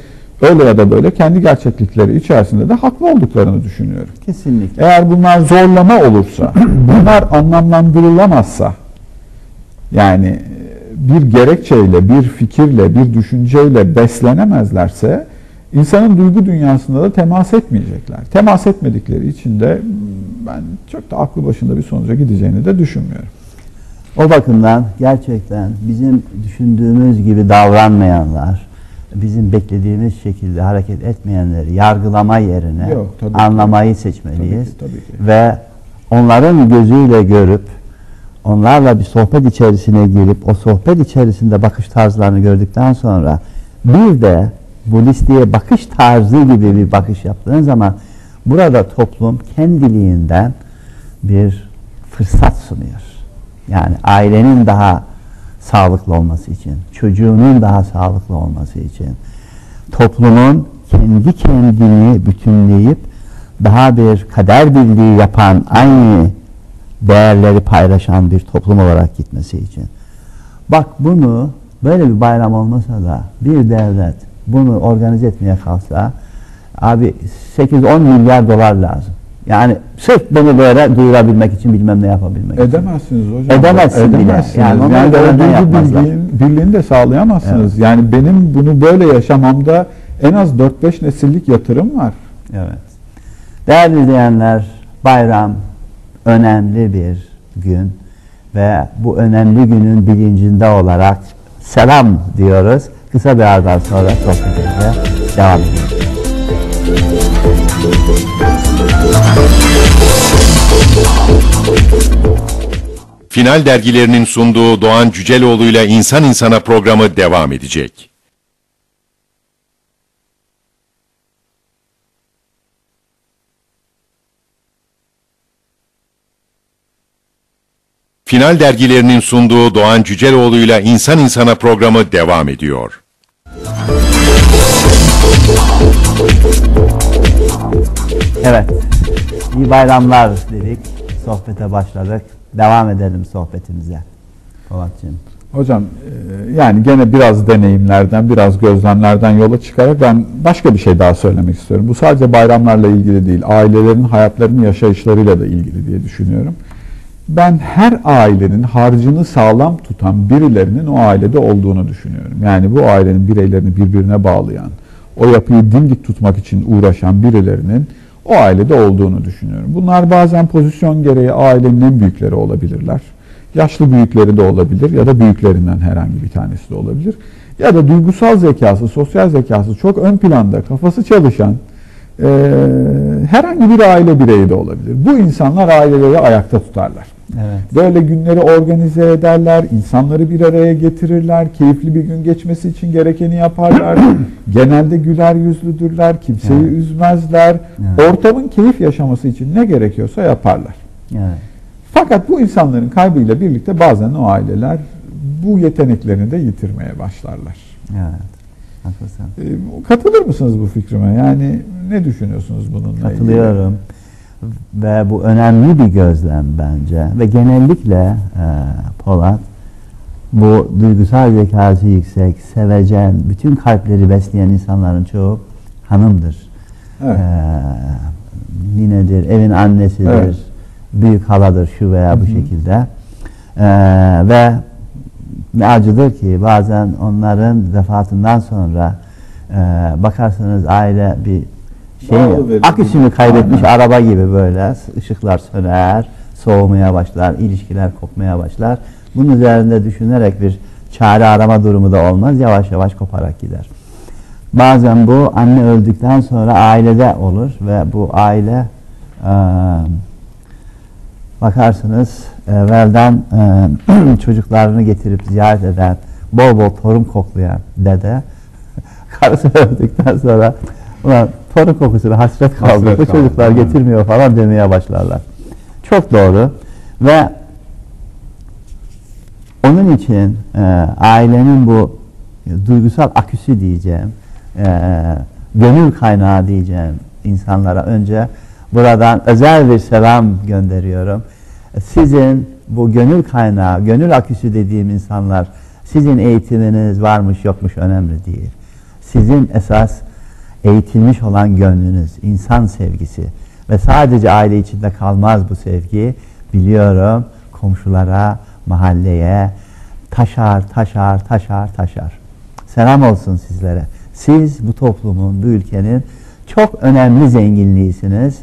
Speaker 2: öyle ya da böyle kendi gerçeklikleri içerisinde de haklı olduklarını düşünüyorum.
Speaker 1: Kesinlikle.
Speaker 2: Eğer bunlar zorlama olursa, <clears throat> bunlar anlamlandırılamazsa, yani bir gerekçeyle, bir fikirle, bir düşünceyle beslenemezlerse, insanın duygu dünyasında da temas etmeyecekler. Temas etmedikleri için de mm, ben çok da aklı başında bir sonuca gideceğini de düşünmüyorum.
Speaker 1: O bakımdan gerçekten bizim düşündüğümüz gibi davranmayanlar, bizim beklediğimiz şekilde hareket etmeyenleri yargılama yerine
Speaker 2: Yok, tabii ki.
Speaker 1: anlamayı seçmeliyiz.
Speaker 2: Tabii ki, tabii ki.
Speaker 1: Ve onların gözüyle görüp onlarla bir sohbet içerisine girip o sohbet içerisinde bakış tarzlarını gördükten sonra bir de bu listeye bakış tarzı gibi bir bakış yaptığın zaman burada toplum kendiliğinden bir fırsat sunuyor. Yani ailenin daha sağlıklı olması için, çocuğunun daha sağlıklı olması için, toplumun kendi kendini bütünleyip daha bir kader birliği yapan, aynı değerleri paylaşan bir toplum olarak gitmesi için. Bak bunu böyle bir bayram olmasa da bir devlet bunu organize etmeye kalksa abi 8-10 milyar dolar lazım. Yani sırf bunu böyle duyurabilmek için bilmem ne yapabilmek için.
Speaker 2: Edemezsiniz hocam.
Speaker 1: Edemezsin bile.
Speaker 2: Edemezsiniz.
Speaker 1: Yani
Speaker 2: Yani, o
Speaker 1: öyle
Speaker 2: duygu birliğin- birliğini de sağlayamazsınız. Yani benim bunu böyle yaşamamda en az 4-5 nesillik yatırım var.
Speaker 1: Evet. Değerli izleyenler, bayram önemli bir gün ve bu önemli günün bilincinde olarak selam diyoruz. Kısa bir aradan sonra sohbetimize devam ediyoruz.
Speaker 3: Final dergilerinin sunduğu Doğan Cüceloğlu ile İnsan İnsana programı devam edecek. Final dergilerinin sunduğu Doğan Cüceloğlu ile İnsan İnsana programı devam ediyor.
Speaker 1: Evet, iyi bayramlar dedik. Sohbete başladık. Devam edelim sohbetimize. Polatcığım.
Speaker 2: Hocam e, yani gene biraz deneyimlerden, biraz gözlemlerden yola çıkarak ben başka bir şey daha söylemek istiyorum. Bu sadece bayramlarla ilgili değil, ailelerin hayatlarının yaşayışlarıyla da ilgili diye düşünüyorum. Ben her ailenin harcını sağlam tutan birilerinin o ailede olduğunu düşünüyorum. Yani bu ailenin bireylerini birbirine bağlayan, o yapıyı dimdik tutmak için uğraşan birilerinin o ailede olduğunu düşünüyorum. Bunlar bazen pozisyon gereği ailenin en büyükleri olabilirler. Yaşlı büyükleri de olabilir ya da büyüklerinden herhangi bir tanesi de olabilir. Ya da duygusal zekası, sosyal zekası çok ön planda, kafası çalışan e, herhangi bir aile bireyi de olabilir. Bu insanlar aileleri ayakta tutarlar.
Speaker 1: Evet.
Speaker 2: Böyle günleri organize ederler, insanları bir araya getirirler, keyifli bir gün geçmesi için gerekeni yaparlar. <clears throat> Genelde güler yüzlüdürler, kimseyi
Speaker 1: Evet.
Speaker 2: üzmezler.
Speaker 1: Evet.
Speaker 2: Ortamın keyif yaşaması için ne gerekiyorsa yaparlar.
Speaker 1: Evet.
Speaker 2: Fakat bu insanların kaybıyla birlikte bazen o aileler bu yeteneklerini de yitirmeye başlarlar.
Speaker 1: Evet. Haklısın.
Speaker 2: Ee, Katılır mısınız bu fikrime? Yani ne düşünüyorsunuz bununla ilgili?
Speaker 1: Katılıyorum. Ve bu önemli bir gözlem bence. Ve genellikle e, Polat bu duygusal zekası yüksek, sevecen, bütün kalpleri besleyen insanların çoğu hanımdır.
Speaker 2: Evet.
Speaker 1: E, ninedir, evin annesidir,
Speaker 2: Evet.
Speaker 1: büyük haladır şu veya bu şekilde. E, ve ne acıdır ki bazen onların vefatından sonra e, bakarsanız aile bir şey aküsünü kaybetmiş
Speaker 2: Aynen.
Speaker 1: araba gibi böyle ışıklar söner, soğumaya başlar, ilişkiler kopmaya başlar. Bunun üzerinde düşünerek bir çare arama durumu da olmaz. Yavaş yavaş koparak gider. Bazen bu anne öldükten sonra ailede olur ve bu aile e, bakarsınız evvelden e, <clears throat> çocuklarını getirip ziyaret eden, bol bol torun koklayan dede <laughs> karısı öldükten sonra ulan torun kokusuna hasret kaldı.
Speaker 2: Hasret
Speaker 1: Bu
Speaker 2: kaldı,
Speaker 1: çocuklar
Speaker 2: mi?
Speaker 1: getirmiyor falan demeye başlarlar. Çok doğru. Ve onun için e, ailenin bu duygusal aküsü diyeceğim, e, gönül kaynağı diyeceğim insanlara önce buradan özel bir selam gönderiyorum. Sizin bu gönül kaynağı, gönül aküsü dediğim insanlar sizin eğitiminiz varmış yokmuş önemli değil. Sizin esas eğitilmiş olan gönlünüz, insan sevgisi ve sadece aile içinde kalmaz bu sevgi. Biliyorum komşulara, mahalleye taşar, taşar, taşar, taşar. Selam olsun sizlere. Siz bu toplumun, bu ülkenin çok önemli zenginliğisiniz.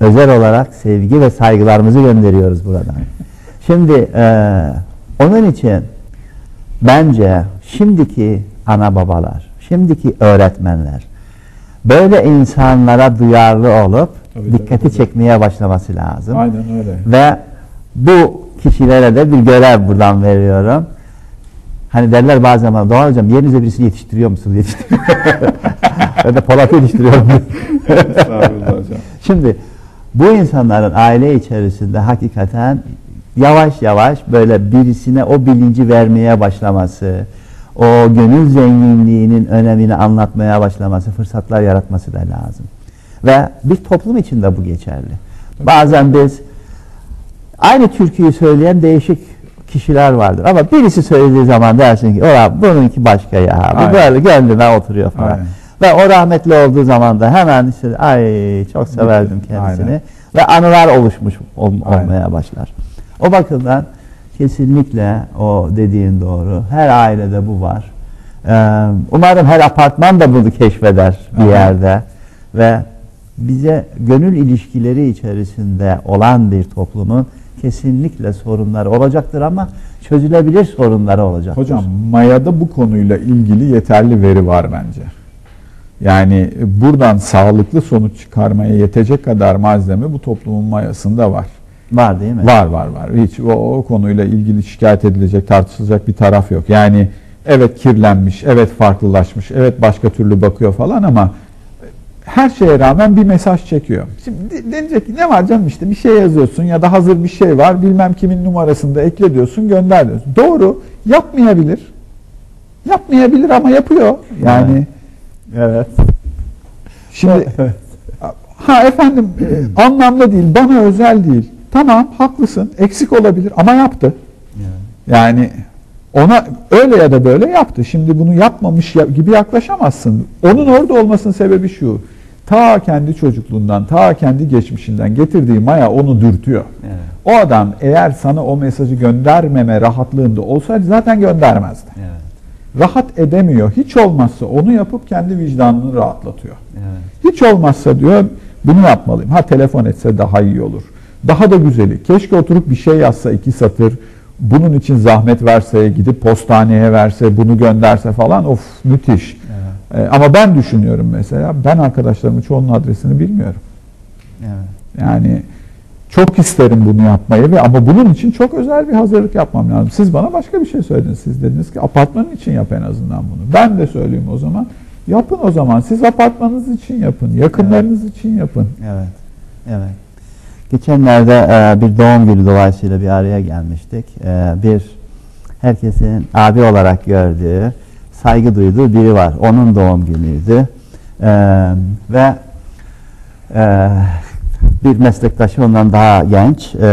Speaker 1: Özel olarak sevgi ve saygılarımızı gönderiyoruz buradan. Şimdi eee, onun için bence şimdiki ana babalar, şimdiki öğretmenler böyle insanlara duyarlı olup
Speaker 2: Tabii,
Speaker 1: dikkati
Speaker 2: tabii, tabii.
Speaker 1: çekmeye başlaması lazım.
Speaker 2: Aynen öyle.
Speaker 1: Ve bu kişilere de bir görev buradan veriyorum. Hani derler bazen bana Doğan Hocam yerinize birisini yetiştiriyor musunuz? Yetiştiriyor. <laughs> ben de Polat yetiştiriyorum. Şimdi bu insanların aile içerisinde hakikaten yavaş yavaş böyle birisine o bilinci vermeye başlaması, o gönül zenginliğinin önemini anlatmaya başlaması, fırsatlar yaratması da lazım. Ve bir toplum için de bu geçerli. Bazen biz aynı türküyü söyleyen değişik kişiler vardır. Ama birisi söylediği zaman dersin ki ola bununki başka ya. Bu
Speaker 2: Aynen.
Speaker 1: böyle gönlüme oturuyor falan.
Speaker 2: Aynen.
Speaker 1: Ve o rahmetli olduğu zaman da hemen işte ay çok severdim kendisini.
Speaker 2: Aynen.
Speaker 1: Ve anılar oluşmuş ol- olmaya başlar. O bakımdan kesinlikle o dediğin doğru. Her ailede bu var. Ee, umarım her apartman da bunu keşfeder bir
Speaker 2: Aha.
Speaker 1: yerde. Ve bize gönül ilişkileri içerisinde olan bir toplumun kesinlikle sorunları olacaktır ama çözülebilir sorunları olacaktır.
Speaker 2: Hocam mayada bu konuyla ilgili yeterli veri var bence. Yani buradan sağlıklı sonuç çıkarmaya yetecek kadar malzeme bu toplumun mayasında var.
Speaker 1: Var değil mi?
Speaker 2: Var var var. Hiç o, o konuyla ilgili şikayet edilecek, tartışılacak bir taraf yok. Yani evet kirlenmiş, evet farklılaşmış, evet başka türlü bakıyor falan ama her şeye rağmen bir mesaj çekiyor. Şimdi de- denecek ki ne var canım işte bir şey yazıyorsun ya da hazır bir şey var bilmem kimin numarasında ekle diyorsun gönder diyorsun. Doğru yapmayabilir. Yapmayabilir ama yapıyor. Yani
Speaker 1: Evet.
Speaker 2: şimdi ha efendim e, anlamda değil bana özel değil. Tamam haklısın eksik olabilir ama yaptı. Yani ona öyle ya da böyle yaptı. Şimdi bunu yapmamış ya- gibi yaklaşamazsın. Onun orada olmasının sebebi şu. Ta kendi çocukluğundan, ta kendi geçmişinden getirdiği maya onu dürtüyor.
Speaker 1: Evet.
Speaker 2: O adam eğer sana o mesajı göndermeme rahatlığında olsaydı zaten göndermezdi.
Speaker 1: Evet.
Speaker 2: Rahat edemiyor. Hiç olmazsa onu yapıp kendi vicdanını rahatlatıyor.
Speaker 1: Evet.
Speaker 2: Hiç olmazsa diyor bunu yapmalıyım. Ha telefon etse daha iyi olur. Daha da güzeli. Keşke oturup bir şey yazsa iki satır. Bunun için zahmet verse, gidip postaneye verse, bunu gönderse falan. Of müthiş. Ee, ama ben düşünüyorum mesela. Ben arkadaşlarımın çoğunun adresini bilmiyorum.
Speaker 1: Evet.
Speaker 2: Yani çok isterim bunu yapmayı ve ama bunun için çok özel bir hazırlık yapmam lazım. Siz bana başka bir şey söylediniz. Siz dediniz ki apartmanın için yap en azından bunu. Ben de söyleyeyim o zaman. Yapın o zaman. Siz apartmanınız için yapın. Yakınlarınız için yapın.
Speaker 1: Evet. Evet. Geçenlerde e, bir doğum günü dolayısıyla bir araya gelmiştik. E, bir herkesin abi olarak gördüğü, saygı duyduğu biri var. Onun doğum günüydü. E, ve e, bir meslektaşı ondan daha genç e,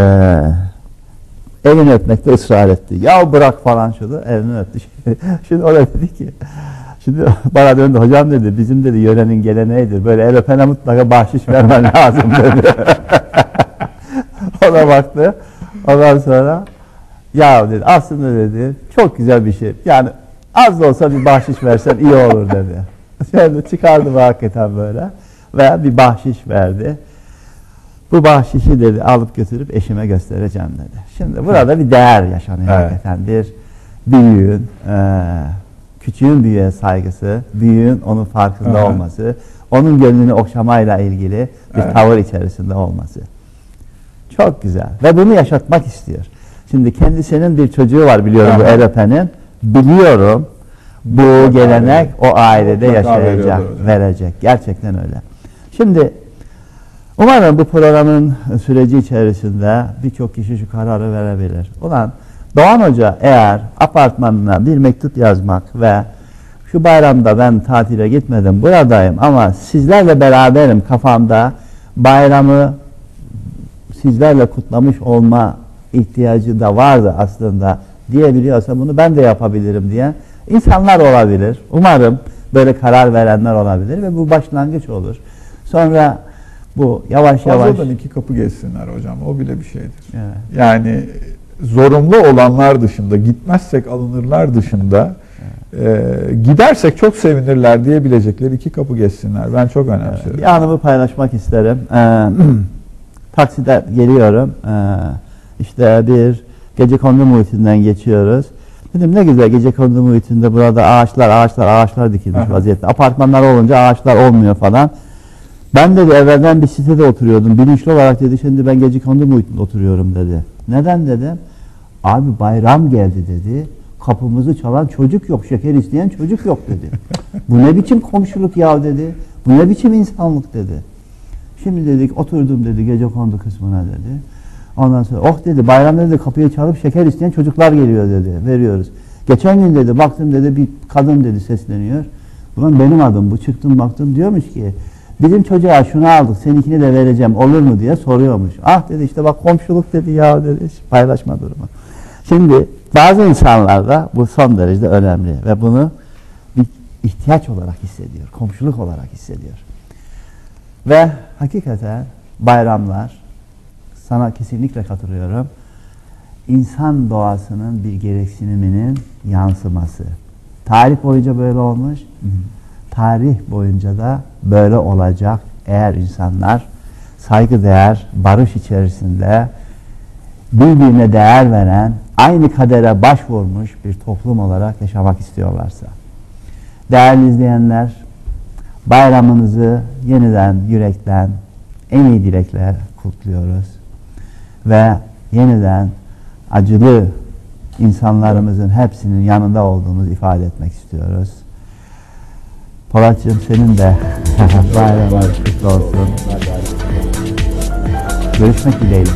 Speaker 1: elini öpmekte ısrar etti. Ya bırak falan şunu elini öptü. <laughs> Şimdi o da dedi ki Şimdi <laughs> bana döndü hocam dedi bizim dedi yörenin geleneğidir. Böyle el öpene mutlaka bahşiş vermen <laughs> lazım dedi. <laughs> o da baktı. Ondan sonra ya dedi aslında dedi çok güzel bir şey. Yani az da olsa bir bahşiş versen iyi olur dedi. Şimdi çıkardı hakikaten böyle ve bir bahşiş verdi. Bu bahşişi dedi alıp götürüp eşime göstereceğim dedi. Şimdi burada bir değer yaşanıyor
Speaker 2: Evet.
Speaker 1: hakikaten. Bir büyüğün, e, küçüğün büyüğe saygısı, büyüğün onun farkında
Speaker 2: Aha.
Speaker 1: olması, onun gönlünü okşamayla ilgili bir
Speaker 2: Evet.
Speaker 1: tavır içerisinde olması. Çok güzel. Ve bunu yaşatmak istiyor. Şimdi kendisinin bir çocuğu var biliyorum bu
Speaker 2: Aha.
Speaker 1: el öpenin. Biliyorum bu
Speaker 2: Mutlaka
Speaker 1: gelenek
Speaker 2: veriyor.
Speaker 1: o ailede
Speaker 2: Mutlaka
Speaker 1: yaşayacak, verecek. Gerçekten öyle. Şimdi umarım bu programın süreci içerisinde birçok kişi şu kararı verebilir. Ulan Doğan Hoca eğer apartmanına bir mektup yazmak ve şu bayramda ben tatile gitmedim buradayım ama sizlerle beraberim kafamda bayramı sizlerle kutlamış olma ihtiyacı da vardı aslında diyebiliyorsa bunu ben de yapabilirim diye insanlar olabilir. Umarım böyle karar verenler olabilir ve bu başlangıç olur. Sonra bu yavaş yavaş
Speaker 2: Fazladan iki kapı geçsinler hocam. O bile bir şeydir.
Speaker 1: Evet.
Speaker 2: Yani zorunlu olanlar dışında, gitmezsek alınırlar dışında, e, gidersek çok sevinirler diyebilecekleri iki kapı geçsinler. Ben çok önemsiyorum.
Speaker 1: Bir anımı paylaşmak isterim. Ee, <clears throat> takside geliyorum. Ee, işte bir gece kondu muhitinden geçiyoruz. Dedim ne güzel gece kondu muhitinde burada ağaçlar ağaçlar ağaçlar dikilmiş
Speaker 2: Aha.
Speaker 1: vaziyette. Apartmanlar olunca ağaçlar olmuyor falan. Ben dedi evvelden bir sitede oturuyordum. Bilinçli olarak dedi şimdi ben gece kondu muhitinde oturuyorum dedi. Neden dedim? Abi bayram geldi dedi. Kapımızı çalan çocuk yok, şeker isteyen çocuk yok dedi. <laughs> Bu ne biçim komşuluk ya dedi. Bu ne biçim insanlık dedi. Şimdi dedik oturdum dedi gece kondu kısmına dedi. Ondan sonra oh dedi bayramda dedi kapıyı çalıp şeker isteyen çocuklar geliyor dedi. Veriyoruz. Geçen gün dedi baktım dedi bir kadın dedi sesleniyor. Ulan benim adım bu çıktım baktım diyormuş ki bizim çocuğa şunu aldık seninkini de vereceğim olur mu diye soruyormuş. Ah dedi işte bak komşuluk dedi ya dedi paylaşma durumu. Şimdi bazı insanlarda bu son derece önemli ve bunu bir ihtiyaç olarak hissediyor, komşuluk olarak hissediyor. Ve hakikaten bayramlar, sana kesinlikle katılıyorum, insan doğasının bir gereksiniminin yansıması. Tarih boyunca böyle olmuş, tarih boyunca da böyle olacak eğer insanlar saygıdeğer, barış içerisinde birbirine değer veren, aynı kadere başvurmuş bir toplum olarak yaşamak istiyorlarsa. Değerli izleyenler, bayramınızı yeniden yürekten en iyi dilekler kutluyoruz. Ve yeniden acılı insanlarımızın hepsinin yanında olduğumuzu ifade etmek istiyoruz. Polatcığım senin de <laughs> bayramlar kutlu olsun. Görüşmek dileğiyle.